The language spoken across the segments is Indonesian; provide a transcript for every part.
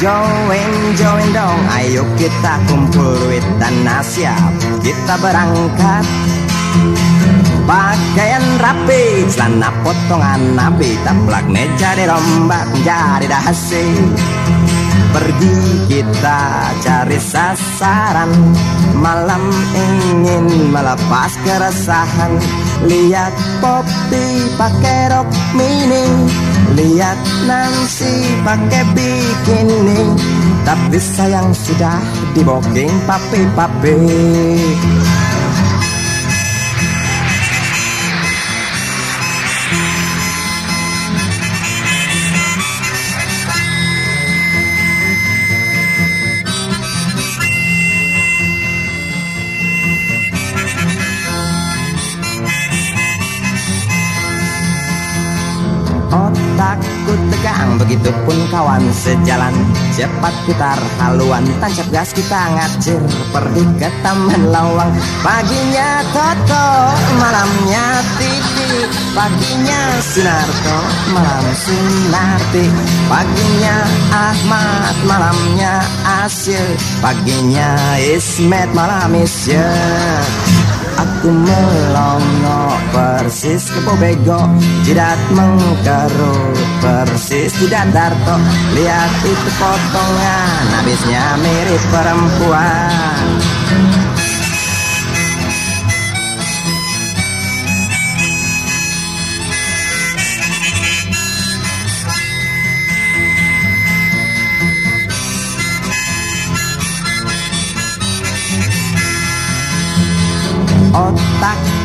Join, join dong. Ayo kita kumpul duit dan siap Kita berangkat. Pakaian rapi, celana potongan nabi. Taplak meja dirombak jadi dahasi. Pergi kita cari sasaran. Malam ingin melepas keresahan. Lihat Poppy pakai rok mini Lihat Nancy pakai bikini. Tapi sayang sudah di booking papi-papi Otakku tegang Begitupun kawan sejalan. Cepat putar haluan Tancap gas kita ngacir Pergi ke taman lawang Paginya Toto Malamnya Titi. Paginya Sinarto Malam Sunarti Paginya Ahmad Malamnya Asyil Paginya Ismet Malam Isya Aku melongo persis ke bego Jidat mengkerut persis di darto. Lihat itu potongan habisnya mirip perempuan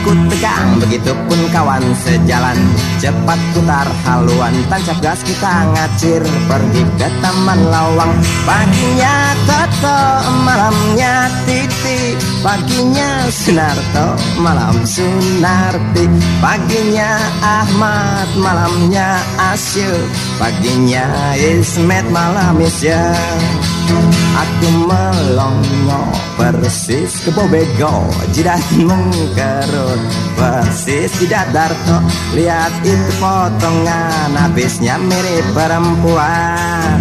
Otakku tegang Begitupun kawan sejalan. Cepat putar haluan Tancap gas kita ngacir. Pergi ke taman lawang Paginya Toto Malamnya Titi. Paginya Sunarto Malam Sunarti. Paginya Ahmad Malamnya Asyul Paginya Ismet Malam Isya Aku melongo persis ke bobego Jidat mengkerut persis di datar Lihat itu potongan habisnya mirip perempuan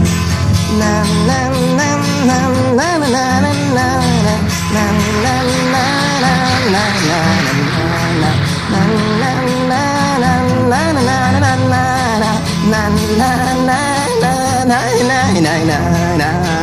Na na na na na na na na na na na na na na na na na na na